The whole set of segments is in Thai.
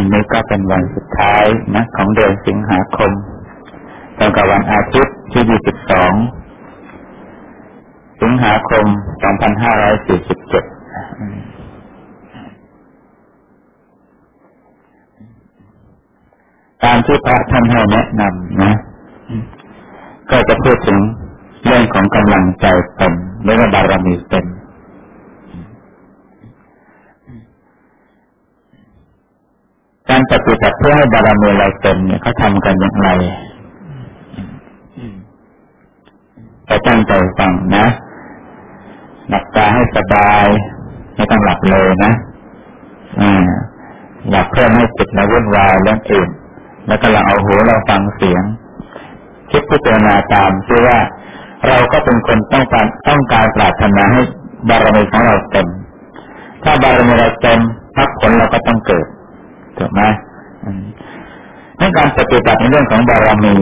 วันนี้ก็เป็นวันสุดท้ายนะของเดือนสิงหาคมตรงกับวันอาทิตย์ที่ 22 สิงหาคม 2547ตามที่พระท่านให้แนะนำนะ ก็จะพูดถึงเรื่องของกำลังใจเป็นเรื่องบารมีเป็น การปฏิบัติเพื่อให้บารมีเราเต็มเนี่ยเขาทำกันอย่างไรไปตั้งใจฟังนะหลับตาให้สบายไม่ต้องหลับเลยนะอ่าหลับเพื่อให้จิตเราวุ่นวายเรื่องอื่นแล้วก็เราเอาหูเราฟังเสียงคิดพิจารณาตามชื่อว่าเราก็เป็นคนต้องการต้องการปรารถนาให้บารมีของเราเต็ม ถ้าบารมีเราเต็มพักผลเราก็ต้องเกิด ถูกไหมในการปฏิบัติในเรื่องของบารมี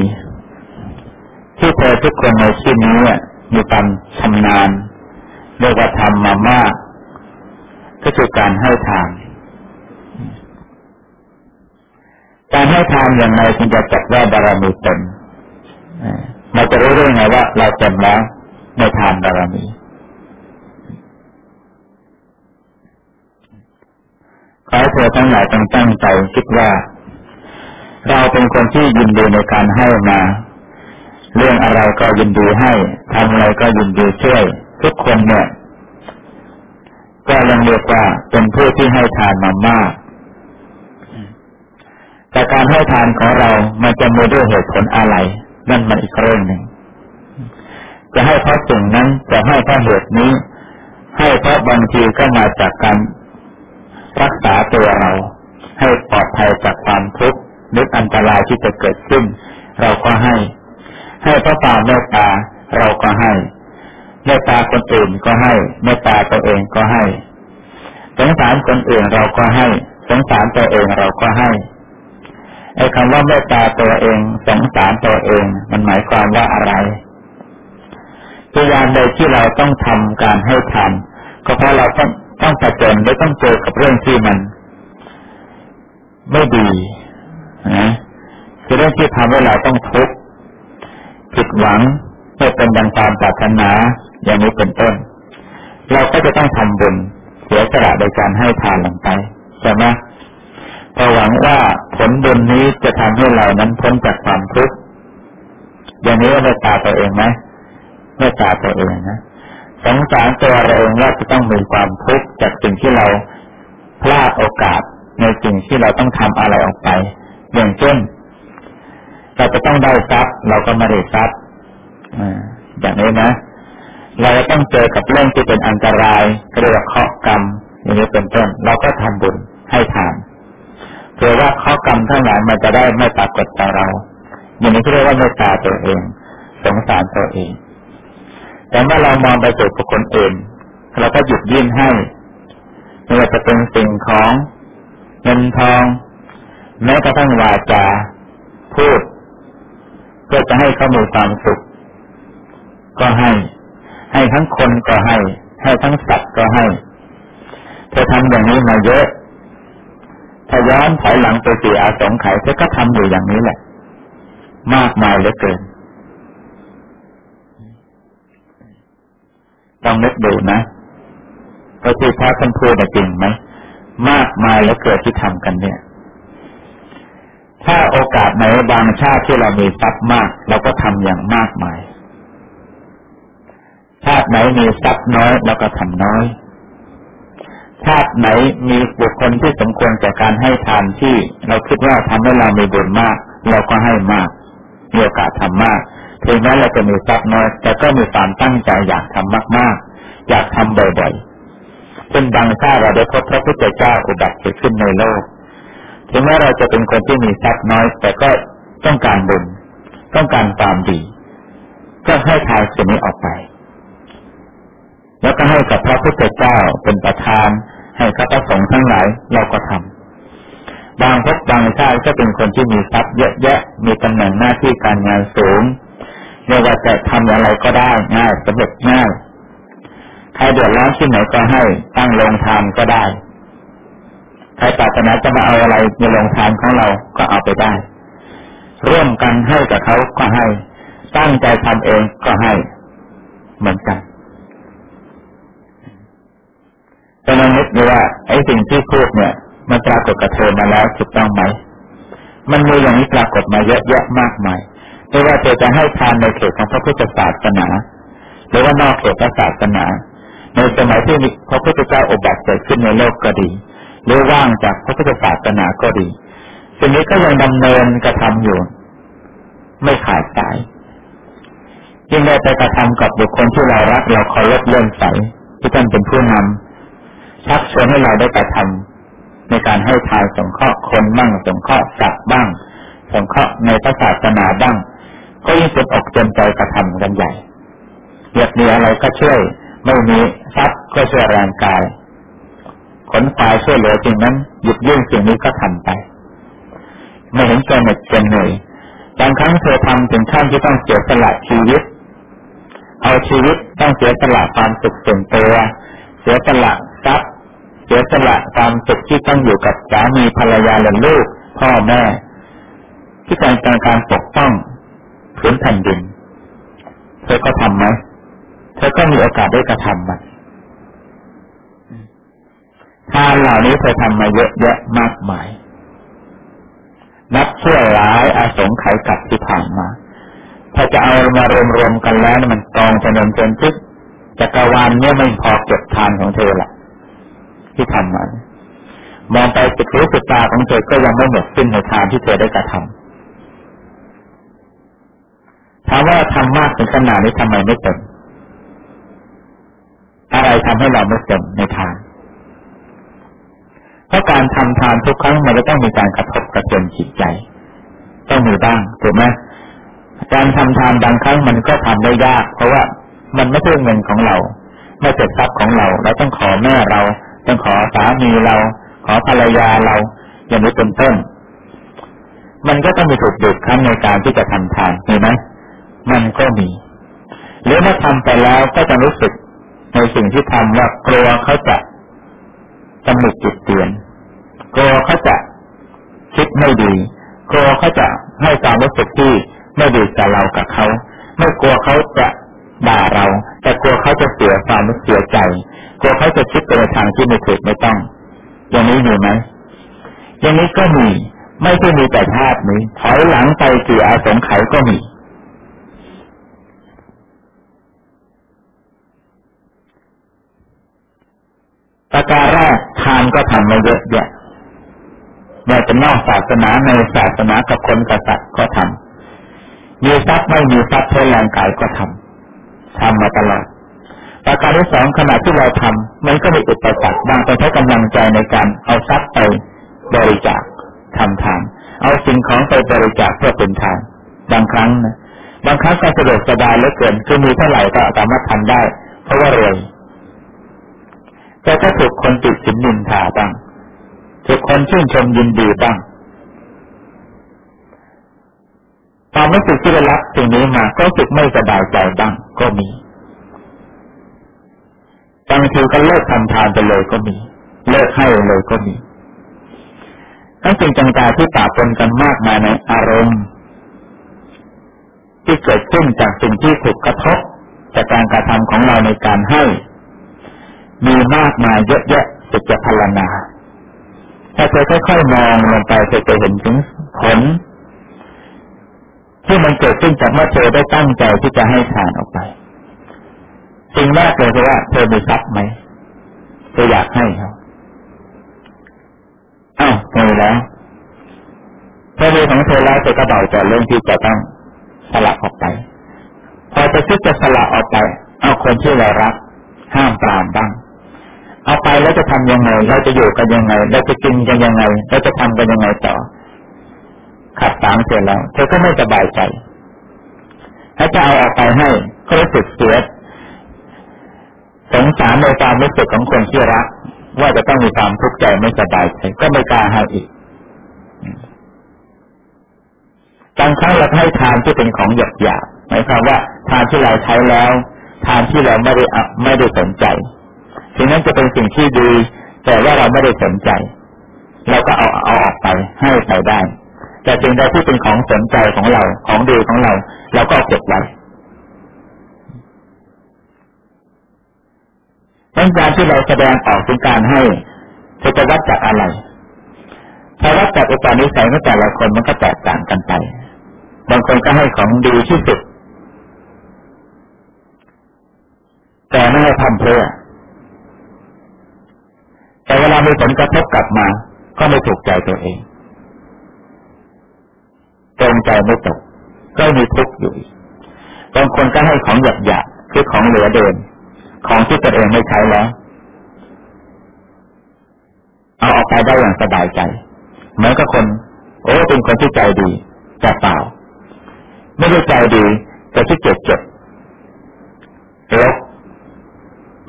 ที่เธอทุกคนในที่นี้มีความชำนาญเรียกว่าทำมามาก ก็คือการให้ทานการให้ทานอย่างไรจึงจะจัดว่าบารมีเต็มเราจะรู้ได้ไงว่า เราเต็มแล้วในทานบารมี ขอให้เธอทั้งหลายต้องตั้งใจคิดว่า เราเป็นคนที่ยินดีในการให้มา เรื่องอะไรก็ยินดีให้ทำอะไรก็ยินดีช่วย ทุกคนเนี่ย ก็ยังเรียกว่าเป็นผู้ที่ให้ทานมามาก แต่การให้ทานของเรา มันจะมีด้วยเหตุผลอะไร นั่นมันอีกเรื่องหนึ่งจะให้เพราะสิ่งนั้นจะให้เพราะเหตุนี้ ให้เพราะบางทีก็มาจากการ รักษาตัวเรา ให้ปลอดภัยจากความทุกข์นึกอันตรายที่จะเกิดขึ้น เราก็ให้ ให้พระตาเมตตาเราก็ให้เมตตาคนอื่นก็ให้เมตตาตัวเองก็ให้ สงสารคนอื่นเราก็ให้ สงสารตัวเองเราก็ให้ไอ้คำว่าเมตตาตัวเอง สงสารตัวเอง มันหมายความว่าอะไรพยายามใดที่เราต้องทำการให้ทำก็เพราะเราต้อง ต้องผจญและต้องเจอกับเรื่องที่มัน ไม่ดีนะคือเรื่องที่ทำให้เราต้องทุกข์ผิดหวังไม่เป็นดังตามปรารถนาอย่างนี้เป็นต้น เราก็จะต้องทำบุญเสียสละโดยการให้ทานลงไปใช่ไหมพอหวังว่าผลบุญนี้จะทำให้เรานั้นพ้นจากความทุกข์อย่างนี้ไม่ตาตัวเองไหมไม่ตาตัวเองนะ สงสารตัวเราเองว่าจะต้องมีความทุกข์จากสิ่งที่เราพลาดโอกาสในสิ่งที่เราต้องทำอะไรออกไป อย่างเช่น เราจะต้องได้ทรัพย์เราก็ไม่ได้ทรัพย์อย่างนี้นะ เราต้องเจอกับเรื่องที่เป็นอันตรายเรียกเคาะกรรม อย่างนี้เป็นต้น เราก็ทำบุญให้ทานเพื่อว่าข้อกรรมทั้งหลายมันจะได้ไม่ปรากฏต่อเรา อย่างนี้เรียกว่าเมตตาตัวเอง สงสารตัวเอง แต่เมื่อเรามองไปสู่บุคคลอื่นเราก็หยุดยื่นให้ไม่ว่าจะเป็นสิ่งของเงินทอง แม้กระทั่งวาจาพูด เพื่อจะให้เขามีความสุข ก็ให้ ให้ทั้งคนก็ให้ ให้ทั้งสัตว์ก็ให้ เธอทำอย่างนี้มาเยอะถ้าย้อนถอยหลังไปสี่อาสงไขยเธอก็ทำอยู่อย่างนี้แหละ มากมายเหลือเกิน ต้องนึกดูนะว่าที่พระท่านพูดจริงไหมมากมายแล้วเกิดที่ทำกันเนี่ย ถ้าโอกาสไหนบางชาติที่เรามีทรัพย์มาก เราก็ทำอย่างมากมาย ชาติไหนมีทรัพย์น้อยเราก็ทำน้อย ชาติไหนมีบุคคลที่สมควรแก่การให้ทานที่ เราคิดว่าทำให้เรามีบุญมาก เราก็ให้มากมีโอกาสทำมาก ถึงแม้เราจะมีทรัพย์น้อยแต่ก็มีความตั้งใจอยากทำมาก ๆ อยากทำบ่อยๆเป็นบางชาเราได้พบพระพุทธเจ้าอุบัติเกิดขึ้นในโลกถึงแม้เราจะเป็นคนที่มีทรัพย์น้อย แต่ก็ต้องการบุญต้องการความดี ก็ให้ทายสิ่งนี้ออกไป แล้วก็ให้กับพระพุทธเจ้าเป็นประธาน ให้ข้าพระสงฆ์ทั้งหลายเราก็ทำบางพบบางชาติก็เป็นคนที่มีทรัพย์เยอะแยะมีตำแหน่งหน้าที่การงานสูง เรียกว่าจะทำอะไรก็ได้ง่ายสำเร็จง่ายใครเดือดร้อนที่ไหนก็ให้ตั้งโรงทานก็ได้ใครปรารถนาจะมาเอาอะไรในโรงทานของเราก็เอาไปได้ ร่วมกันให้กับเขาก็ให้ ตั้งใจทำเองก็ให้ เหมือนกันแต่ลองนึกดูว่าไอ้สิ่งที่พูดเนี่ย มันปรากฏกับเธอมาแล้วถูกต้องไหมมันมีอย่างนี้ปรากฏมาเยอะแยะมากมาย ไม่ว่าเธอจะให้ทานในเขตของพระพุทธศาสนา หรือว่านอกเขตพระศาสนา ในสมัยที่พระพุทธเจ้าอุบัติเกิดขึ้นในโลกก็ดี หรือว่างจากพระพุทธศาสนาก็ดีสิ่งนี้ก็ยังดำเนินกระทำอยู่ ไม่ขาดสายยิ่งได้ไปกระทำกับบุคคลที่เรารักเราเคารพเลื่อนใสที่ท่านเป็นผู้นำชักชวนให้เราได้กระทำในการให้ทานสงเคราะห์คนบ้างสงเคราะห์สัตว์บ้าง สงเคราะห์ในพระศาสนาบ้าง ก็ยิ่งเป็นอกเต็มใจกระทำกันใหญ่อยากมีอะไรก็ช่วย ไม่มีทรัพย์ก็ช่วยแรงกายขนควายช่วยเหลือจริงนั้นหยุดยื่นสิ่งนี้ก็ทำไปไม่เห็นใจเหน็ดใจเหนื่อยบางครั้งเธอทำถึงขั้นที่ต้องเสียสละชีวิต เอาชีวิตต้องเสียสละความสุขส่วนตัวเสียสละทรัพย์เสียสละความสุขที่ต้องอยู่กับสามีภรรยาและลูก พ่อแม่ ที่การการการปกป้อง พื้นแผ่นดิน เธอก็ทำไหม เธอก็มีโอกาสได้กระทำมันทานเหล่านี้เธอทำมาเยอะแยะมากมาย นับเชื่อหลายอาสงไขยกับที่ผ่านมา ถ้าจะเอามารวมๆกันแล้วมันกองจำนวนจนทึกจักรวาลเนี่ยไม่พอเก็บทานของเธอละที่ทำมามองไปสุดรู้สุดตาของเธอก็ยังไม่หมดสิ้นในทานที่เธอได้กระทำ ถามว่าทำมากถึงขนาดนี้ทำไมไม่เต็มอะไรทำให้เราไม่เต็มในทานเพราะการทำทานทุกครั้งมันจะต้องมีการกระทบกระเทือนจิตใจ ต้องมีบ้างถูกไหมการทำทานบางครั้งมันก็ทำได้ยาก เพราะว่ามันไม่ใช่เงินของเรา ไม่ใช่ทรัพย์ของเรา เราต้องขอแม่เรา ต้องขอสามีเรา ขอภรรยาเรา อย่างนี้เป็นต้น มันก็ต้องมีถูกดุครั้งในการที่จะทำทานมีไหม มันก็มีหรือเมื่อทำไปแล้วก็จะรู้สึกในสิ่งที่ทำว่ากลัวเขาจะตำหนิจิตเตือนกลัวเขาจะคิดไม่ดีกลัวเขาจะให้ความรู้สึกที่ไม่ดีกับเรากับเขา ไม่กลัวเขาจะด่าเรา แต่กลัวเขาจะเสียความรู้เสียใจ กลัวเขาจะคิดไปในทางที่ไม่ถูกไม่ต้อง อย่างนี้มีไหมอย่างนี้ก็มี ไม่ใช่มีแต่ภาพนี้ถอยหลังไปกี่อาสงไขยก็มี ประการแรกทานก็ทำมาเยอะแยะว่าจะนอกศาสนาในศาสนากับคนกษัตริย์ก็ทำมีทรัพย์ไม่มีทรัพย์เพื่อแรงกายก็ทำทำมาตลอดประการที่สองขณะที่เราทำมันก็มีอุปสรรคบางต้องใช้กำลังใจในการเอาทรัพย์ไปบริจาคทำทาน เอาสิ่งของไปบริจาคเพื่อเป็นทานบางครั้งนะบางครั้งก็สะดวกสบายเหลือเกินคือมีเท่าไหร่ก็สามารถทำได้ เพราะว่ารวย แต่ก็ถูกคนติดสินนินทาบ้างถูกคนชื่นชมยินดีบ้างความรู้สึกที่ได้รับสิ่งนี้มาก็รู้สึกไม่สบายใจบ้างก็มีบางทีก็เลิกทำทานไปเลยก็มี เลิกให้เลยก็มีทั้งสิ่งต่างๆที่ปะปนกันมากมายในอารมณ์ ที่เกิดขึ้นจากสิ่งที่ถูกกระทบจากการกระทำของเราในการให้ มีมากมายเยอะแยะสุดจะพลนาถ้าเธอค่อยๆมองลงไปเธอจะเห็นถึงผลที่มันเกิดขึ้นจากเมื่อเธอได้ตั้งใจที่จะให้ทานออกไปสิ่งแรกเลยคือว่าเธอมีทรัพย์ไหมเธออยากให้เขาอ้าวมีแล้วพอมีของเธอแล้วเธอก็เบาใจเรื่องที่จะต้องสละออกไป พอจะคิดจะสละออกไป เอาคนที่เรารักห้ามปรามบ้าง เอาไปแล้วจะทํำยังไง เราจะอยู่กันยังไง เราจะกินกันยังไง เราจะทำกันยังไงต่อ ขัดสามเสร็จแล้วเธอก็ไม่สบายใจถ้าจะเอาออกไปให้ก็รู้สึกเสียสงสารในความรู้สึกของคนที่รัก ว่าจะต้องมีความทุกข์ใจไม่สบายใจก็ไม่กล้าให้อีกบางครั้งเราให้ทานที่เป็นของหยาบหยาบหมายความว่าทานที่เราใช้แล้ว ทานที่เราไม่ได้ไม่ได้สนใจ ถึงนั้นจะเป็นสิ่งที่ดี แต่ว่าเราไม่ได้สนใจ เราก็เอาเอาออกไปให้ไปได้ แต่สิ่งใดที่เป็นของสนใจของเราของดีของเรา เราก็เก็บไว้ดังการที่เราแสดงออกถึงการให้จะวัดจากอะไรพอวัดจากอุปนิสัยของแต่ละคนมันก็แตกต่างกันไป บางคนก็ให้ของดีที่สุด แต่ไม่ให้ทำเพื่อ แต่เวลามีผลกระทบกลับมา ก็ไม่ถูกใจตัวเองตรงใจไม่ตก ก็มีทุกข์อยู่บางคนก็ให้ของหยาบหยาคือของเหลือเดิน ของที่ตัวเองไม่ใช้แล้ว เอาออกไปได้อย่างสบายใจเหมือนกับคน โอ้เป็นคนที่ใจดีแต่เปล่า ไม่ได้ใจดีแต่ที่เจ็บเจ็บลก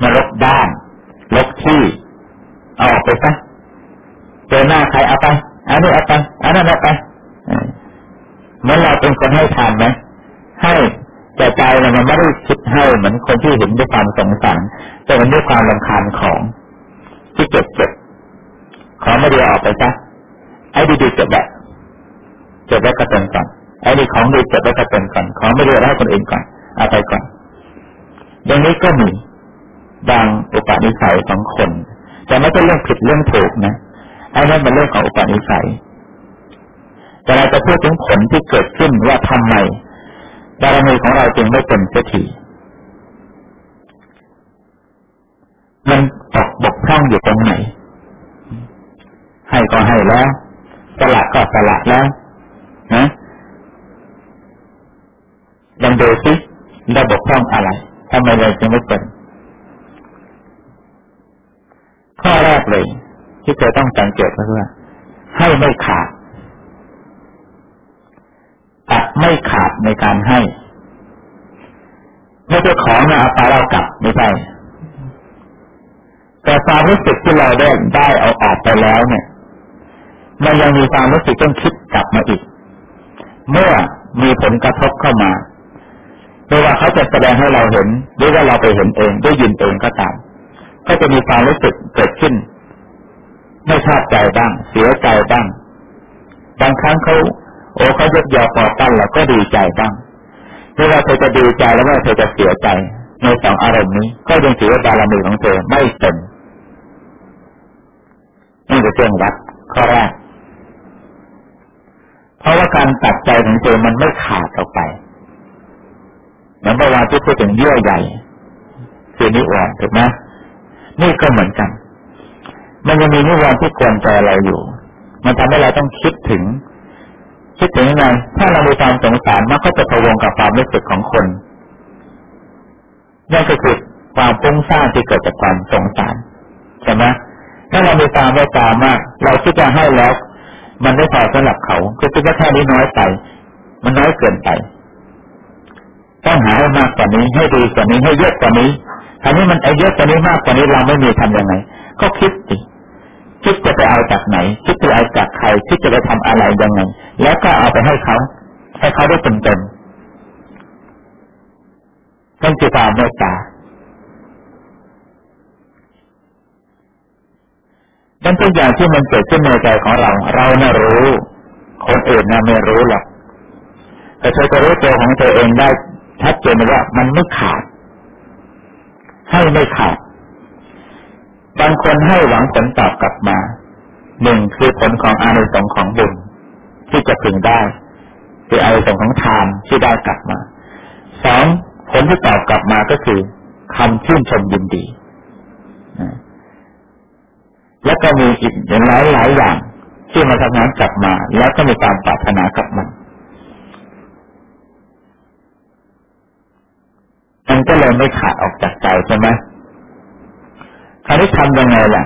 มาลกด้านลกที่เอาออกไปซะเจอหน้าใครเอาไปอันนี้เอาไปอันนั้นเอาไปเมื่อเราเป็นคนให้ทานไหมให้แต่ใจเรามันไม่ได้คิดให้เหมือนคนที่เห็นด้วยความสงสารแต่มันด้วยความรำคาญของที่เจ็บเจ็บขอไม่ดีออกไปซะไอ้ดีๆเก็บไว้เก็บไว้ก็เป็นก่อนไอ้ดีของดีเก็บไว้ก็เป็นก่อนของไม่ดีให้คนอื่นก่อนเอาไปก่อนอย่างนี้ก็มีบางอุปนิสัยของคน แต่ไม่ใช่เรื่องผิดเรื่องถูกนะไอ้นั่นเป็นเรื่องของอุปนิสัย แต่เราจะพูดถึงผลที่เกิดขึ้นว่าทำไมบารมีของเราจึงไม่เป็นเสียทีมันตกบกพร่องอยู่ตรงไหน ให้ก็ให้แล้วสละก็สละแล้วนะลองดูสิเราบกพร่องอะไรทำไมเราจึงไม่เป็นข้อแรกเลย ที่เธอต้องสังเกตก็คือว่าให้ไม่ขาด ไม่ขาดในการให้ไม่ใช่ของนะเอาไปเรากลับไม่ใช่แต่ความรู้สึกที่เราได้ได้เอาออกไปแล้วเนี่ย มันยังมีความรู้สึกต้องคิดกลับมาอีก เมื่อมีผลกระทบเข้ามาไม่ว่าเขาจะแสดงให้เราเห็น หรือว่าเราไปเห็นเองได้ยินเองก็ตาม ก็จะมีความรู้สึกเกิดขึ้น ไม่ชอบใจบ้าง เสียใจบ้าง บางครั้งเขา อ้เขายกยอปอปั้นเราก็ดีใจบ้างไม่ว่าเธอจะดีใจแล้วว่าเธอจะเสียใจในสองอารมณ์นี้ ก็ยังถือว่าบารมีของเธอไม่เต็มนี่คือเรื่องวัดข้อแรกเพราะว่าการตัดใจของเธอมันไม่ขาดออกไปเหมือนเมื่อวาที่พูดถึงเยื่อใหญ่คือนิวรณ์ถูกไหมนี่ก็เหมือนกัน มันยังมีนิวรณ์ที่กวนใจเราอยู่ มันทำให้เราต้องคิดถึง คิดถึงยังไงถ้าเรามีความสงสารมันก็จะพะวงกับความรู้สึกของคนนั่นก็คือความปุ้งซ่านที่เกิดจากความสงสารใช่ไหมถ้าเรามีความเมตตามากเราคิดจะให้แล้ว มันไม่พอสำหรับเขาคือคิดว่าแค่นี้น้อยไปมันน้อยเกินไปต้องหาให้มากกว่านี้ ให้ดีกว่านี้ให้เยอะกว่านี้อันนี้มันไอ้เยอะกว่านี้มากกว่านี้เราไม่มีทำยังไง ก็คิดสิ คิดจะไปเอาจากไหน คิดจะเอาจากใคร คิดจะไปทำอะไรยังไง แล้วก็เอาไปให้เขา ให้เขาได้เต็มเต็มนั่นคือความเมตตาดังตัวอย่างที่มันเกิดขึ้นในใจของเรา เราน่ะรู้ คนอื่นน่ะไม่รู้หรอก แต่เธอจะรู้ตัวของเธอเองได้ชัดเจนว่ามันไม่ขาด ให้ไม่ขาด บางคนให้หวังผลตอบกลับมา หนึ่งคือผลของอานิสงส์ของบุญที่จะพึงได้ คืออานิสงส์ของทานที่ได้กลับมา สองผลที่ตอบกลับมาก็คือคำชื่นชมยินดี แล้วก็มีอีกหลายหลายอย่างที่มาทำงานกลับมา แล้วก็มีการปรารถนากับมันมันก็เลยไม่ขาดออกจากใจใช่ไหม คราวนี้ทำยังไงล่ะ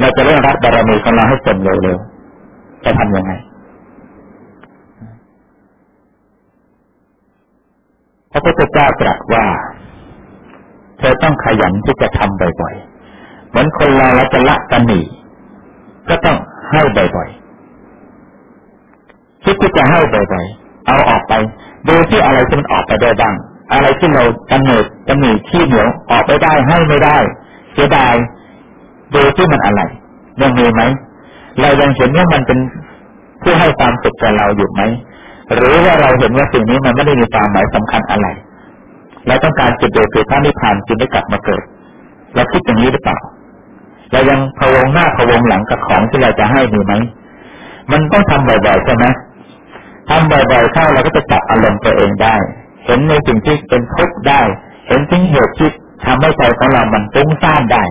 เราจะเร่งรัดบารมีของเราให้เต็มเร็วๆจะทำยังไงพระพุทธเจ้าตรัสว่า เธอต้องขยันที่จะทำบ่อยๆ เหมือนคนเราเราจะละกันหนีก็ต้องให้บ่อยๆ คิดที่จะให้บ่อยๆ เอาออกไปดูที่อะไรที่มันออกไปได้บ้าง อะไรที่เรากำเนิดกำเนิที่เหนียวออกไปได้ให้ไม่ได้ เสียดายดูที่มันอะไรยังมีไหมเรายังเห็นว่ามันเป็นเพื่อให้ความสุขแก่เราอยู่ไหมหรือว่าเราเห็นว่าสิ่งนี้มันไม่ได้มีความหมายสำคัญอะไรเราต้องการจุดเดียวคือพระนิพพานจึงได้กลับมาเกิดเราคิดอย่างนี้หรือเปล่าเรายังพะวงหน้าพะวงหลังกับของที่เราจะให้มีไหมมันต้องทำบ่อยๆใช่ไหมทำบ่อยๆเข้าเราก็จะจับอารมณ์ตัวเองได้ เห็นในสิ่งที่เป็นทุกข์ได้ เห็นสิ่งเหตุที่ ทำให้ใจของเรามันฟุ้งซ่านได้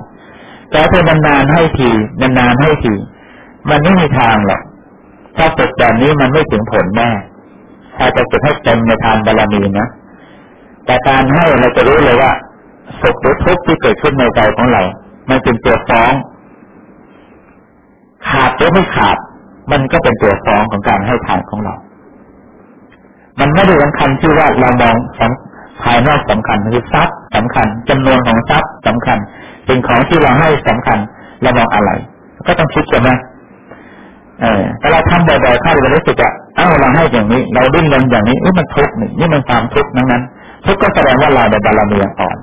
แต่ถ้านานๆให้ทีนานๆให้ที มันไม่มีทางหรอกถ้าฝึกแบบนี้มันไม่ถึงผลแน่ถ้าจะฝึกให้เต็มในทานบารมีนะแต่การให้เราจะรู้เลยว่าสุขหรือทุกข์ที่เกิดขึ้นในใจของเรา มันเป็นตัวฟ้อง ขาดหรือไม่ขาด มันก็เป็นตัวฟ้องของการให้ทานของเรา มันไม่ได้สำคัญที่ว่าเรามอง ภายนอกสำคัญคือทรัพย์สำคัญจำนวนของทรัพย์สำคัญสิ่งของที่เราให้สำคัญเรามองอะไร ก็ต้องคิดกันนะเออแต่เราทำบ่อยๆเข้าเรารู้สึกว่าเอ้าเราให้อย่างนี้ เราดิ้นรนอย่างนี้นี่มันทุกข์นี่นี่มันความทุกข์นั้นนั้นทุกข์ก็แสดงว่าเราในบารมีอ่อน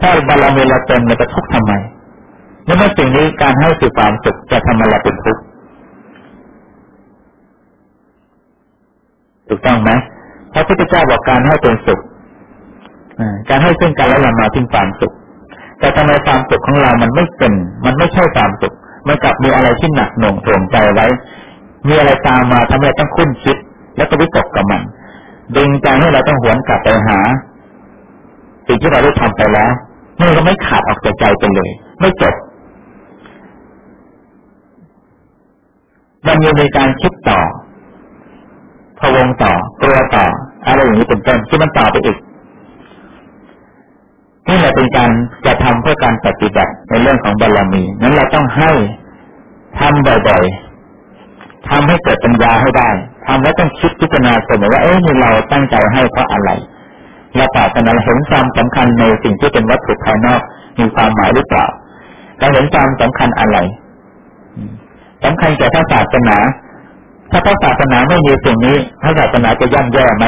ถ้าบารมีเราเต็มเราจะทุกข์ทำไมเมื่อสิ่งนี้การให้คือความสุขจะทำให้เราเป็นทุกข์ถูกต้องไหมพระพุทธเจ้าบอกการให้เป็นสุข การให้ซึ่งกันและกันมาถึงความสุข แต่ทำไมความสุขของเรามันไม่เป็น มันไม่ใช่ความสุข มันกลับมีอะไรที่หนักหน่วงถ่วงใจไว้ มีอะไรตามมาทำให้ต้องคุ้นคิด แล้วก็วิตกกับมัน ดึงใจให้เราต้องหวนกลับไปหา สิ่งที่เราได้ทำไปแล้วมันก็ไม่ขาดออกจากใจไปเลย ไม่จบมันยังมีการคิดต่อพวงต่อตัวต่ออะไรอย่างนี้เป็นต้นที่มันต่อไปอีก นี่แหละเป็นการจะทำเพื่อการปฏิบัติในเรื่องของบารมี นั้นเราต้องให้ทำบ่อยๆทำให้เกิดปัญญาให้ได้ทำแล้วต้องคิดพิจารณาเสมอว่า เอ้ยนี่เราตั้งใจให้เพราะอะไรเราปรารถนาเห็นความสำคัญในสิ่งที่เป็นวัตถุภายนอกมีความหมายหรือเปล่าเราเห็นความสำคัญอะไรสำคัญแก่พระศาสนา ถ้าพระศาสนาไม่มีสิ่งนี้พระศาสนาจะย่ำแย่ไหม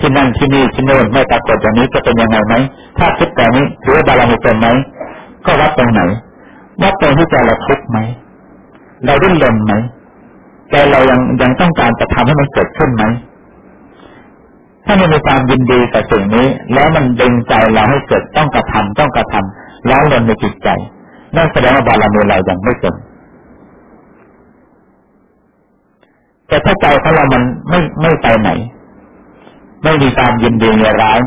ที่นั่นที่นี่ที่โน่นไม่ปรากฏอย่างนี้จะเป็นยังไงไหมถ้าคิดแต่นี้ถือว่าบารมีเป็นไหมก็วัดตรงไหนวัดตรงที่ใจเราทุกข์ไหมเราดิ้นรนไหมใจเรายังยังต้องการจะทำให้มันเกิดขึ้นไหมถ้ามันมีความยินดีกับสิ่งนี้ แล้วมันดึงใจเราให้เกิดต้องกระทำต้องกระทำแล้วลนในจิตใจนั่นแสดงว่าบารมีเรายังไม่เต็มแต่ถ้าใจของเรามันไม่ไม่ไปไหน ไม่มีความยินดีในร้าย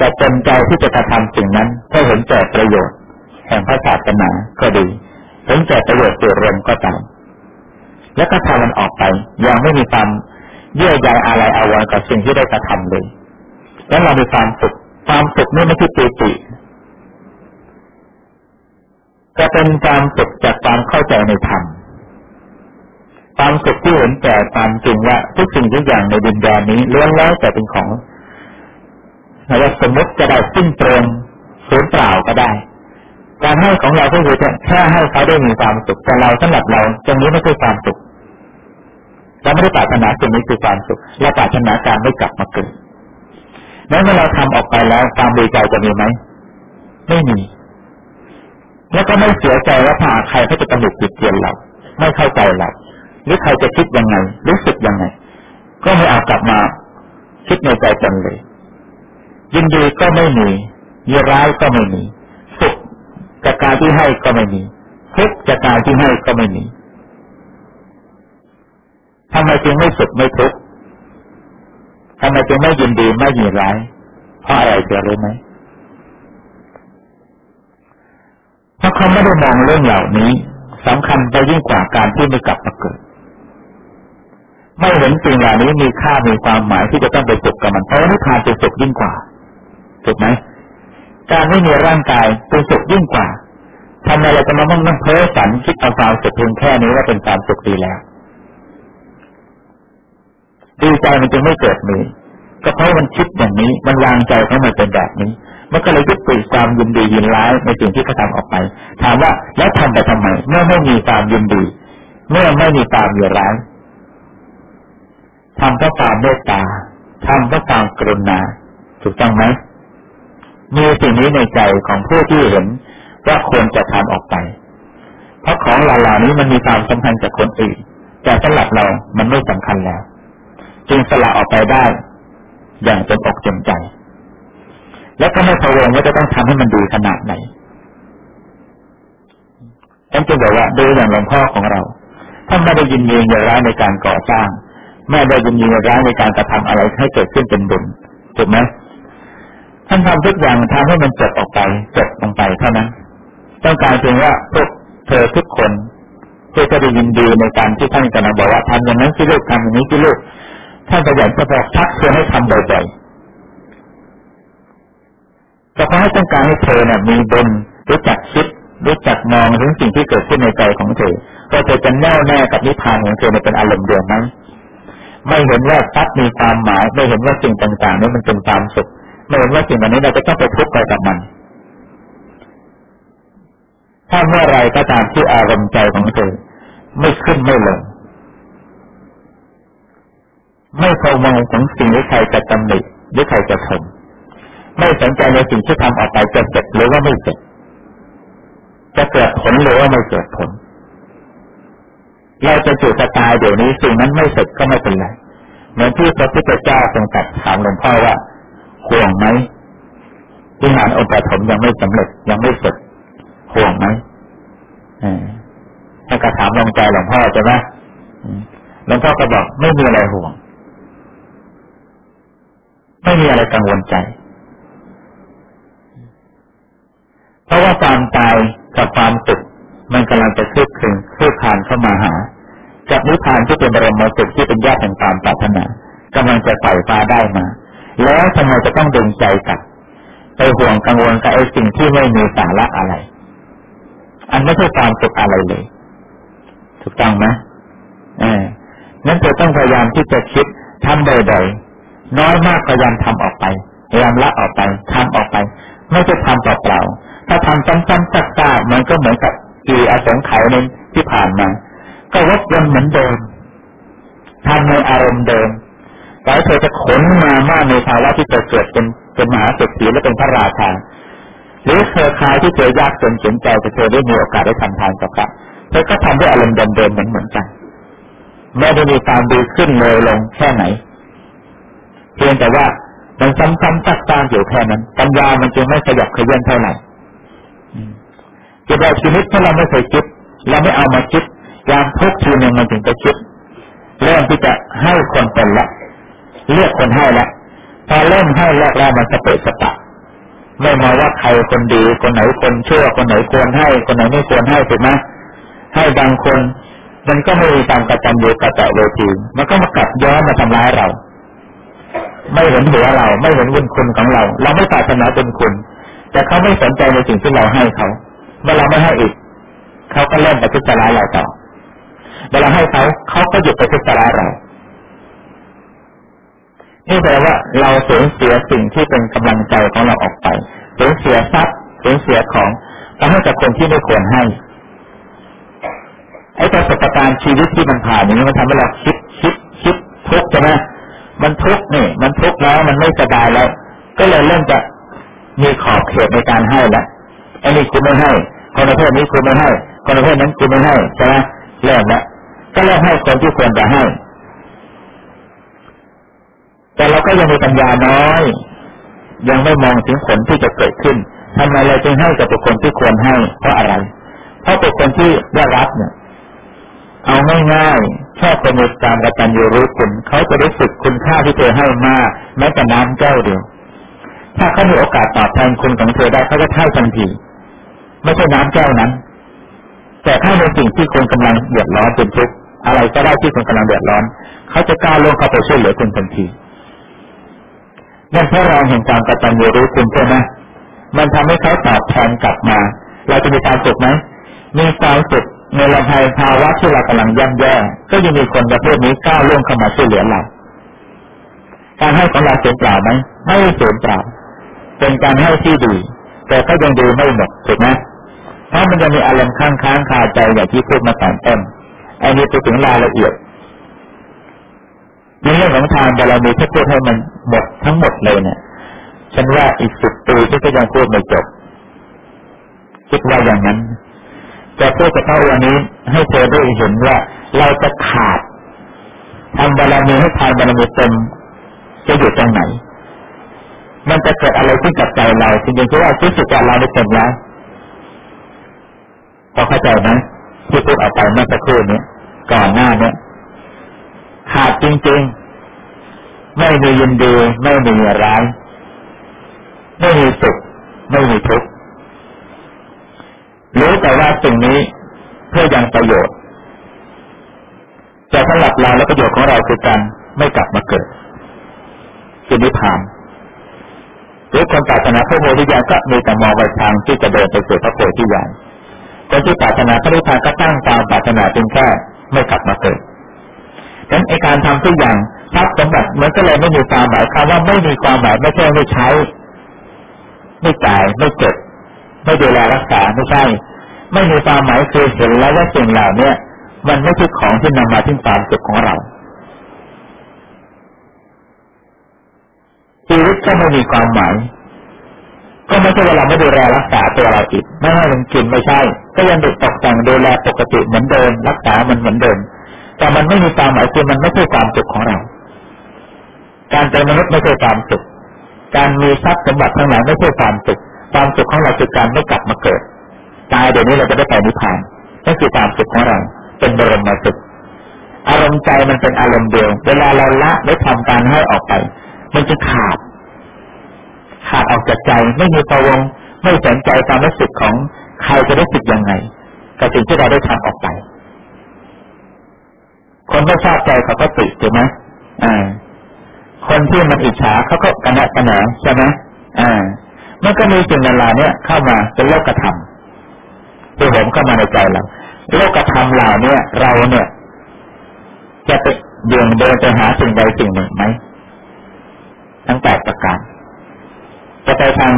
จะเต็มใจที่จะกระทำสิ่งนั้นเพื่อเห็นแก่ประโยชน์ แห่งพระศาสนาก็ดีเห็นแก่ประโยชน์ส่วนรวมก็ตามแล้วก็ทำมันออกไป ยังไม่มีความเยื่อใยอะไรเอาไว้กับสิ่งที่ได้กระทำเลย แล้วเรามีความสุขความสุขนี่ไม่ใช่ปีติจะเป็นความสุขจากความเข้าใจในธรรม ความสุขที่เห็นแก่ความจริงว่าทุกสิ่งทุกอย่างในดินแดนนี้ล้วนแล้วแต่เป็นของเราสมมติจะได้สิ้นเปลืองสูญเปล่าก็ได้ การให้ของเราก็คือแค่ให้เขาได้มีความสุขแต่เราสำหรับเราตรงนี้ไม่ใช่ความสุขเราไม่ได้ปรารถนาสิ่งนี้คือความสุขเราปรารถนาการไม่กลับมาเกิดแม้เมื่อเราทำออกไปแล้วความดีใจจะมีไหมไม่มี แล้วก็ไม่เสียใจว่าถ้าใครเขาจะตำหนิติดเตียนเรา ไม่เข้าใจเรา หรือใครจะคิดยังไง รู้สึกยังไง ก็ไม่เอากลับมา คิดในใจจังเลย ยินดีก็ไม่มียิร้ายก็ไม่มีสุขจากการที่ให้ก็ไม่มีทุกข์จากการที่ให้ก็ไม่มีทำไมจึงไม่สุขไม่ทุกข์ทำไมจึงไม่ยินดีไม่ยินร้ายเพราะอะไรจะรู้ไหมเพราะเขาไม่ได้มองเรื่องเหล่านี้สำคัญไปยิ่งกว่าการที่ไม่กลับมาเกิด ไม่เห็นสิ่งเหล่านี้มีค่ามีความหมายที่จะต้องไปสุขกับมันเพราะนิพพานเป็นสุขยิ่งกว่าถูกไหมการไม่มีร่างกายเป็นสุขยิ่งกว่าทำไมเราจะมาต้องนั่งเพ้อฝันคิดเอาความสุขเพียงแค่นี้ว่าเป็นความสุขดีแล้วดีใจมันจึงไม่เกิดมีก็เพราะมันคิดอย่างนี้ มันวางใจเขามันเป็นแบบนี้ มันก็เลยยึดติดความยินดียินร้ายในสิ่งที่เขาทำออกไป ถามว่าแล้วทำไปทำไมเมื่อไม่มีความยินดี เมื่อไม่มีความยินร้าย ทำเพราะความเมตตาทำเพราะความกรุณา ถูกต้องไหมมีสิ่งนี้ในใจของผู้ที่เห็นว่าควรจะทำออกไป เพราะของเหล่านี้มันมีความสำคัญจากคนอื่น แต่สำหรับเรามันไม่สำคัญแล้ว จึงสละออกไปได้ อย่างเต็มอกเต็มใจ และก็ไม่พะวงว่าจะต้องทำให้มันดีขนาดไหนท่านจึงบอกว่าดูอย่างหลวงพ่อของเราท่านไม่ได้ยินดีเงินร้ายในการก่อสร้าง ไม่ได้ยินดีเงินร้ายในการกระทำอะไรให้เกิดขึ้นเป็นบุญถูกไหมท่านทำทุกอย่างทำให้มันจบออกไปจบลงไปเท่านั้นต้องการเพียงว่าพวกเธอทุกคนเพื่อจะได้ยินดีในการที่ท่านกำลังบอกว่าทำอย่างนั้นที่ลูกทำอย่างนี้ที่ลูกท่านก็อยากจะบอกชักชวนให้ทำบ่อยๆแต่เพราะให้ต้องการให้เธอเนี่ยมีบุญรู้จักคิดรู้จักมองถึงสิ่งที่เกิดขึ้นในใจของเธอว่าเธอจะแน่วแน่กับนิพพานของเธอเป็นอารมณ์เดียวไหม ไม่เห็นว่าทรัพย์มีความหมาย ไม่เห็นว่าสิ่งต่างๆนี้มันเป็นความสุข ไม่เห็นว่าสิ่งเหล่านี้เราจะต้องไปทุกข์ไปกับมัน ถ้าเมื่อไรก็ตามที่อารมณ์ใจของเธอไม่ขึ้นไม่ลง ไม่พอมองถึงสิ่งที่ใครจะตำหนิหรือใครจะชมไม่สนใจในสิ่งที่ทำออกไปจะเสร็จหรือว่าไม่เสร็จจะเกิดผลหรือว่าไม่เกิดผล เราจะจุดจะตายเดี๋ยวนี้สิ่งนั้นไม่เสร็จก็ไม่เป็นไรเหมือนที่พระพุทธเจ้าทรงตรัสถามหลวงพ่อว่าห่วงไหมที่งานองค์ปฐมยังไม่สำเร็จยังไม่เสร็จห่วงไหมถ้ากระถามลงใจหลวงพ่อจะไหมหลวงพ่อก็บอกไม่มีอะไรห่วง ไม่มีอะไรกังวลใจ เพราะว่าความตายกับความสุข มันกำลังจะคืบคลึงคืบคานเข้ามาหากับนิพพานที่เป็นบรมสุขที่เป็นญาติแห่งความปรารถนากำลังจะไฝ่ฟ้าได้มา แล้วทำไมจะต้องดึงใจกลับไปห่วงกังวลกับไอ้สิ่งที่ไม่มีสาระอะไร อันไม่ใช่ความสุขอะไรเลย ถูกต้องไหมเออนั้นเธอต้องพยายามที่จะคิดทำบ่อยๆน้อยมากพยายามทำออกไปพยายามละออกไปทำออกไป ไม่ใช่ทำเปล่าๆถ้าทำซ้ำๆซักๆมันก็เหมือนกับ กี่อสงไขยในที่ผ่านมา ก็วกวนเหมือนเดิมทำในอารมณ์เดิมแต่เธอจะขนมามากในภาวะที่เธอเกิดเป็นเป็นมหาเศรษฐีและเป็นพระราชาหรือเธอคลายที่เธอยากจนเข็นใจแต่เธอได้มีโอกาสได้ทำทานกับพระเธอก็ทำด้วยอารมณ์เดิมๆเหมือนเหมือนกันไม่ได้มีความดีขึ้นเลยลงแค่ไหน เพียงแต่ว่ามันซ้ำๆซักๆอยู่แค่นั้น ปัญญามันจึงไม่ขยับขยื่นเท่าไหร่ จะได้ชีวิตถ้าเราไม่เคยคิด เราไม่เอามาคิดยามทุกทีหนึ่งมันถึงจะคิดเริ่มที่จะให้คนเป็นละเลือกคนให้ละพอเริ่มให้แรกแล้วมันสเปะสปะไม่มาว่าใครคนดีคนไหนคนชั่วคนไหนควรให้ คนไหนไม่ควรให้ถูกไหมให้บางคน มันก็ไม่มีตามกระตันยูกระตะเวทีมันก็มากลับย้อนมาทำร้ายเรา ไม่เห็นหัวเรา ไม่เห็นบุญคุณของเรา เราไม่ปรารถนาบุญคุณ แต่เขาไม่สนใจในสิ่งที่เราให้เขา เมื่อเราไม่ให้อีกเขาก็เริ่มไปพิจารณาเราต่อเวลาให้เขาเขาก็หยุดไปพิจารณาเรานี่แปลว่าเราสูญเสียสิ่งที่เป็นกำลังใจของเราออกไปสูญเสียทรัพย์สูญเสียของทำให้กับคนที่ไม่ควรให้ไอ้ประสบการณ์ชีวิตที่มันผ่านอย่างนี้มันทำให้เราคิดคิดคิดทุกข์ใช่ไหมมันทุกข์นี่ มันทุกข์แล้วมันไม่สบายแล้ว ก็เลยเริ่มจะมีขอบเขตในการให้แล้ว อันนี้คุณไม่ให้คนประเภทนี้คุณไม่ให้คนประเภทนั้นคุณไม่ให้ใช่ไหมเริ่มแล้วก็เริ่มให้คนที่ควรจะให้ แต่เราก็ยังมีปัญญาน้อย ยังไม่มองถึงผลที่จะเกิดขึ้นทำไมเราจึงให้กับบุคคลที่ควรให้เพราะอะไร เพราะบุคคลที่ได้รับเนี่ยเอาง่ายๆแค่เป็นการกตัญญูรู้คุณเขาจะรู้สึกคุณค่าที่เธอให้มากแม้แต่น้ำแก้วเดียว ถ้าเขามีโอกาสตอบแทนคุณของเธอได้เขาจะให้ทันที ไม่ใช่น้ำแก้วนั้น แต่ถ้าในสิ่งที่คุณกำลังเดือดร้อนเป็นทุกข์อะไรก็ได้ที่คุณกำลังเดือดร้อน เขาจะกล้าลงเข้าไปช่วยเหลือคุณทันทีนั่นเพราะเราเห็นความกตัญญูรู้คุณใช่ไหมมันทำให้เขาตอบแทนกลับมา เราจะมีความสุขไหมมีความสุขในลำพังภาวะที่เรากำลังย่ำแย่ ก็ยังมีคนประเภทนี้กล้าล่วงเข้ามาช่วยเหลือเราการให้ของเราเสียเปล่าไหมไม่เสียเปล่า เป็นการให้ที่ดี แต่ก็ยังดูไม่หมดถูกไหม เพราะมันจะมีอารมณ์ค้างค้างคาใจอย่างที่พูดมาตอนต้นอันนี้ไปถึงรายละเอียดในเรื่องของทางบารมีถ้าพูดให้มันหมดทั้งหมดเลยเนี่ยฉันว่าอีกสิบปีที่ก็ยังพูดไม่จบ คิดว่าอย่างนั้นจะพูดกับพระวันนี้ ให้เธอได้เห็นว่า เราจะขาดทำบารมีให้ทานบารมีเต็มจะอยู่ตรงไหน มันจะเกิดอะไรขึ้นกับใจเราจริงๆคือว่าที่สุดเราได้เต็มแล้ว พอเข้าใจไหมที่พูดออกไปเมื่อสักครู่นี้ก่อนหน้าเนี้ยขาดจริงๆ ไม่มียินดี ไม่มีร้ายไม่มีสุขไม่มีทุกข์รู้แต่ว่าสิ่งนี้เพื่อยังประโยชน์ แต่สำหรับเราและประโยชน์ของเราคือการไม่กลับมาเกิดคือนิพพานหรือคนปรารถนาพระโพธิญาณก็มีแต่มองไปทางที่จะเดินไปสู่พระโพธิญาณ คนที่ปรารถนาพระนิพพานก็ตั้งตามปรารถนาเพียงแค่ไม่กลับมาเกิดดังนั้นไอการทำทุกอย่างทรัพย์สมบัติมันก็เลยไม่มีความหมายคำว่าไม่มีความหมายไม่ใช่ไม่ใช้ ไม่จ่ายไม่เก็บไม่ดูแลรักษาไม่ใช่ ไม่มีความหมายคือเห็นแล้วว่าสิ่งเหล่านี้มันไม่ใช่ของที่นำมาที่ความสุขของเราชีวิตก็ไม่มีความหมาย ก็ไม่ใช่ว่าเราไม่ดูแลรักษาตัวเราอีกไม่ให้มันกินไม่ใช่ ก็ยังดูตกแต่งดูแลปกติเหมือนเดิมรักษามันเหมือนเดิม แต่มันไม่มีความหมายคือมันไม่ใช่ความสุขของเรา การเป็นมนุษย์ไม่ใช่ความสุข การมีทรัพย์สมบัติทั้งหลายไม่ใช่ความสุข ความสุขของเราคือการไม่กลับมาเกิด ตายเดี๋ยวนี้เราจะได้ไปนิพพานนั่นคือความสุขของเรา เป็นบรมสุข อารมณ์ใจมันเป็นอารมณ์เดียว เวลาเราละได้ทำการให้ออกไป มันจะขาด ขาดออกจากใจไม่มีพวง ไม่สนใจความรู้สึกของใครจะได้สึกยังไงกับสิ่งที่เราได้ทำออกไป คนไม่ชอบใจเขาก็ติถูกไหมอ่า คนที่มันอิจฉาเขาก็กระแนะกระแหนใช่ไหมอ่ามันก็มีสิ่งเวลาเนี้ยเข้ามาเป็นโลกธรรมที่ผมเข้ามาในใจเราโลกธรรมเหล่านี้เราเนี่ย จะไปเดินเดินไปหาสิ่งใดสิ่งหนึ่งไหมทั้งแปดประการ จะไปทาง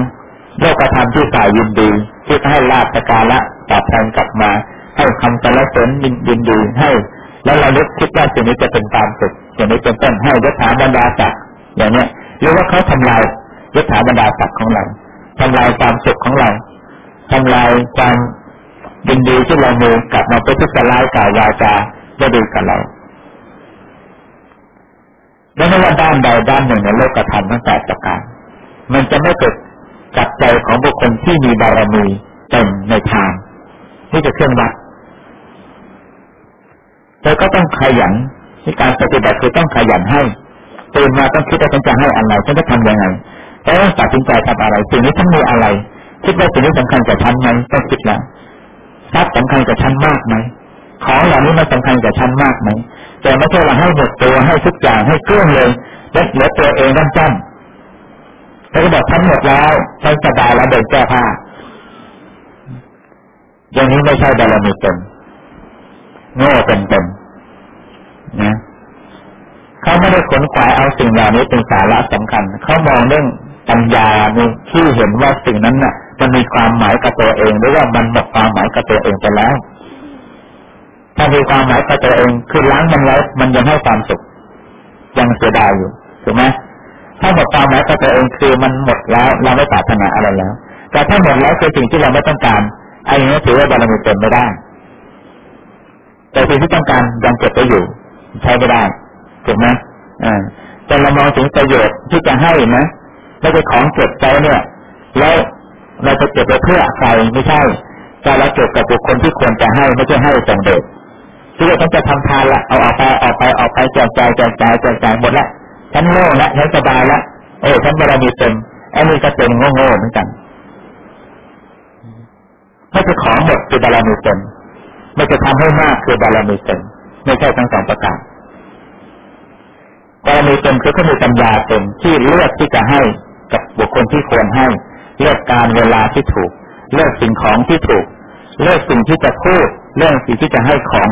โลกธรรมที่ฝ่ายยินดีที่ให้ลาภการะตอบแทนกลับมา ให้คำสรรเสริญยินดีให้ แล้วเราลึกคิดว่าสิ่งนี้จะเป็นความสุขอย่างนี้เป็นต้นให้ยศถาบรรดาศักดิ์อย่างเนี้ยหรือว่าเขาทำลายยศถาบรรดาศักดิ์ของเราทำลายความสุขของเราทำลายความยินดีที่เรามีกลับมาเป็นทุกข์ร้ายกายวาจาได้ดีกับเราไม่ว่าด้านใดด้านหนึ่งในโลกธรรมทั้งแปดประการ มันจะไม่เกิดกับใจของบุคคลที่มีบารมีเต็มในทางที่จะเครื่องวัดแต่ก็ต้องขยันที่การปฏิบัติคือต้องขยันให้ตื่นมาต้องคิดว่าฉันจะให้อะไรฉันจะทำยังไงแต่ต้องตัดสินใจทำอะไรสิ่งนี้ฉันมีอะไร คิดว่าสิ่งนี้สำคัญกับฉันไหมต้องคิดแล้วทรัพย์สำคัญกับฉันมากไหมของเหล่านี้มันสำคัญกับฉันมากไหมแต่ไม่ใช่ว่าให้หมดตัวให้ทุกอย่างให้เกลื่อนเลยแล้วเหลือตัวเองนั่นจ้ำ แล้วก็บอกทั้งหมดแล้วฉันสบายแล้วเดินแก้ผ้าอย่างนี้ไม่ใช่บารมีเต็มโง่เต็มเต็มนะเขาไม่ได้ขนขวายเอาสิ่งเหล่านี้เป็นสาระสำคัญ เขามองเรื่องปัญญานี่ที่เห็นว่าสิ่งนั้นน่ะ มันมีความหมายกับตัวเองหรือว่ามันหมดความหมายกับตัวเองไปแล้ว ถ้ามีความหมายกับตัวเองคือล้างมันแล้วมันยังให้ความสุขยังเสียดายอยู่ถูกไหม ถ้าหมดความหมายกับตัวเองคือมันหมดแล้วเราไม่ปรารถนาอะไรแล้ว แต่ถ้าหมดแล้วคือสิ่งที่เราไม่ต้องการไอ้นี้ถือว่าบารมีเต็มไม่ได้ แต่สิ่งที่ต้องการยังเก็บไว้อยู่ ใช้ไม่ได้ถูกไหมอ่าแต่เรามองถึงประโยชน์ที่จะให้นะไม่ใช่ของเก็บใจเนี่ย แล้วเราจะเก็บไปเพื่อใครไม่ใช่ แต่เราเก็บกับบุคคลที่ควรจะให้ไม่ใช่ให้ส่งเด็กที่เราต้องจะทำทานละเอาออกไปออกไปออกไปแจกจ่ายแจกจ่ายแจกจ่ายหมดละ ฉันโง่ละฉันสบายละเออฉันบารมีเต็มไอ้นี่ก็เป็นโง่โง่เหมือนกันไม่ใช่ของหมดคือบารมีเต็มไม่จะทำให้มากคือบารมีเต็มไม่ใช่ทั้งสองประการบารมีเต็มคือเขามีปัญญาเต็มที่เลือกที่จะให้กับบุคคลที่ควรให้ เลือกการเวลาที่ถูก เลือกสิ่งของที่ถูก เลือกสิ่งที่จะพูด เรื่องสิ่งที่จะให้ของ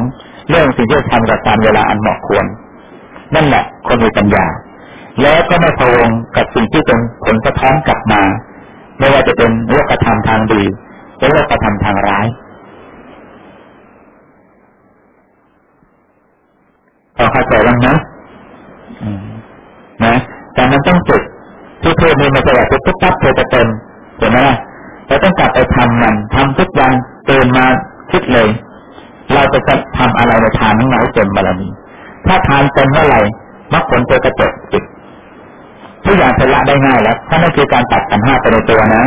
เรื่องสิ่งที่จะทำกับการเวลาอันเหมาะควร นั่นแหละคนมีปัญญา แล้วก็ไม่พวงกับสิ่งที่เป็นผลสะท้อนกลับมา ไม่ว่าจะเป็นโลกธรรมทางดีหรือโลกธรรมทางร้ายพอเข้าใจแล้วนะนะแต่มันต้องฝึกที่เพื่อนมีมาจะแบบปุ๊บปั๊บเธอจะเป็นเห็นไหมล่ะเราต้องกลับไปทำมันทำทุกวันตื่นมาคิดเลย เราจะทำอะไรในทานทั้งหลายเต็มบารมีถ้าทานเต็มเมื่อไหร่มรรคผลจะกระจกจิต ทุกอย่างจะละได้ง่ายแล้วถ้านั่นคือการตัดขันห้าไปในตัวนะ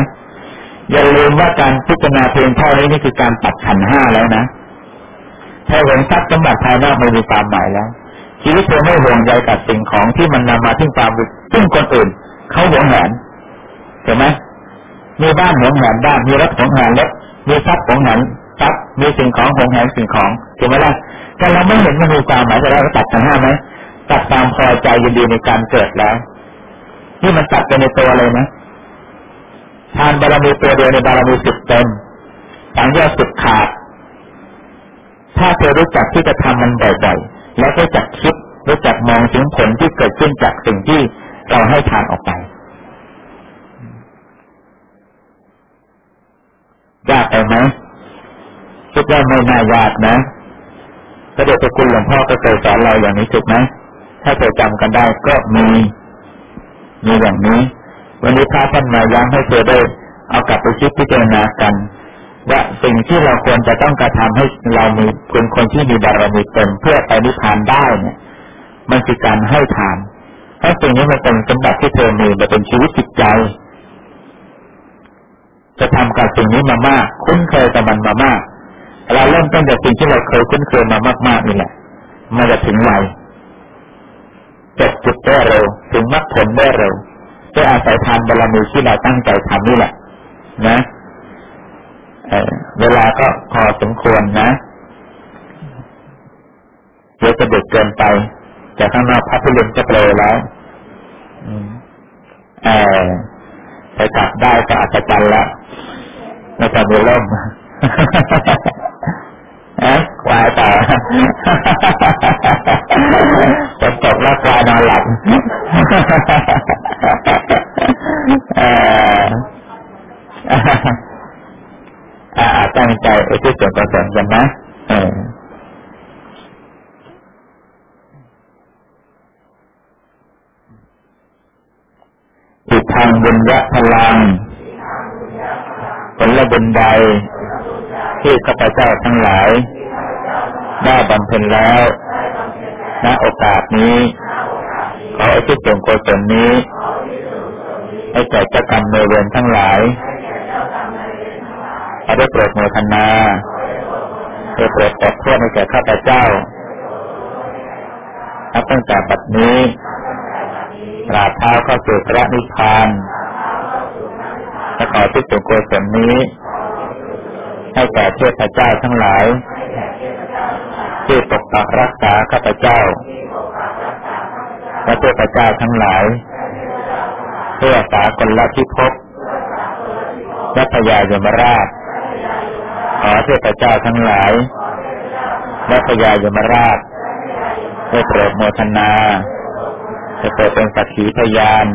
อย่าลืมว่าการพิจารณาเพียงเท่านี้นี่คือการตัดขันห้าแล้วนะถ้าเห็นทรัพย์สมบัติภายนอกไม่มีความหมายแล้ว ชีวิตเธอไม่ห่วงใยกับสิ่งของที่มันนำมาถึงความซึ่งคนอื่น เขาหวงแหนเห็นไหมมีบ้านหวงแหนบ้านมีรถหวงแหนรถมีทรัพย์หวงแหนทรัพย์มีสิ่งของหวงแหนสิ่งของถูกไหมล่ะแต่เราไม่เห็นมันมีความหมายแต่เราตัดกันห้าไหมตัดความพอใจยินดีในการเกิดแล้ว นี่มันตัดไปในตัวเลยนะทานบารมีตัวเดียวในบารมีสุดเต็มสังโยชน์สุดขาด ถ้าเธอรู้จักที่จะทำมันบ่อยๆ แล้วก็จักคิดรู้จักมองถึงผลที่เกิดขึ้นจากสิ่งที่เราให้ทานออกไปยากไปไหมคิดว่าไม่น่ายากนะพระเดชพระคุณหลวงพ่อก็เคยสอนเราอย่างนี้ถูกไหมถ้าเธอจำกันได้ก็มี มีอย่างนี้ วันนี้พระท่านมาย้ำให้เธอได้เอากลับไปคิดพิจารณากัน ว่าสิ่งที่เราควรจะต้องกระทำให้เรามีเป็นคนที่มีบารมีเต็มเพื่อไปนิพพานได้เนี่ย มันคือการให้ทานเพราะสิ่งนี้มันเป็นสมบัติที่เธอมีมันเป็นชีวิตจิตใจ จะทำกับสิ่งนี้มามาก คุ้นเคยกับมันมามาก เราเริ่มต้นจากสิ่งที่เราเคยคุ้นเคยมามากๆนี่แหละมันจะถึงไว จบจุดได้เร็วถึงมรรคผลได้เร็วด้วยอาศัยทานบารมีที่เราตั้งใจทำนี่แหละ นะเเวลาก็พอสมควรนะเดี๋ยวจะเด็กเกินไปจากข้างนอกพัดลมจะเปลยแล้วเออไปกลับได้ก็อัศจรรย์แล้วไม่ต้องมีล่มนะ ควายต่อจะตกแล้วควายนอนหลับอ่าตั้งใจไอ้ที่ส่วนประสนกันนะเอออีกทางบุญยะพลังผลบุญใดที่ข้าพเจ้าทั้งหลาย ได้บำเพ็ญแล้ว ณ โอกาสนี้ ขออุทิศส่วนกุศลนี้ ให้แก่เจ้ากรรมในเวรทั้งหลายขอได้โปรดโมทนาได้โปรดขอบโทษให้แก่ข้าพเจ้านับตั้งแต่บัดนี้ตราเท้าเข้าสู่พระนิพพานและขอที่ส่วนกุศลนี้ ให้แก่เทพเจ้าทั้งหลาย ปกปักรักษาข้าพเจ้าและเทพเจ้าทั้งหลาย เพื่อสากลละทิภพและพยายมราช ขอเทพเจ้าทั้งหลาย และพยายมราชได้โปรดโมทนาจะเปิดเป็นสักขีพยาน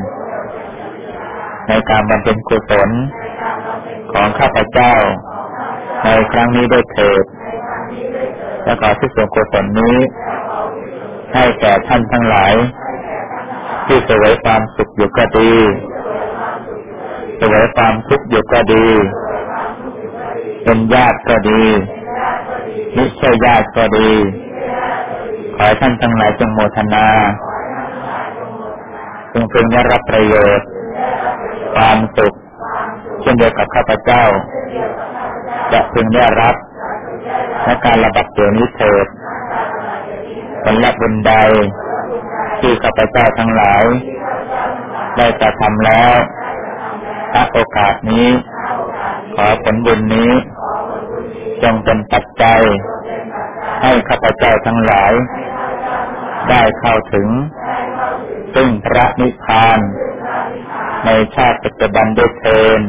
ในการบำเพ็ญกุศลของข้าพเจ้า ในครั้งนี้ด้วยเถิด และขอที่ส่วนกุศลนี้ ให้แก่ท่านทั้งหลาย ที่เสวยความสุขอยู่ก็ดีเสวยความทุกข์อยู่ก็ดี เป็นญาติก็ดีไม่ใช่ญาติก็ดี ขอท่านทั้งหลายจงโมทนาจงเป็นได้รับประโยชน์ ความสุขเช่นเดียวกับข้าพเจ้า จะพึงได้รับ ในการระบัดเดี๋ยวนี้เถิดผลลัพธ์บุญใด ที่ข้าพเจ้าทั้งหลาย ได้จะทำแล้วณโอกาสนี้ ขอผลบุญนี้ จงเป็นปัจจัย ให้ข้าพเจ้าทั้งหลาย ได้เข้าถึง ซึ่งพระนิพพาน ในชาติปัจจุบันด้วยเทน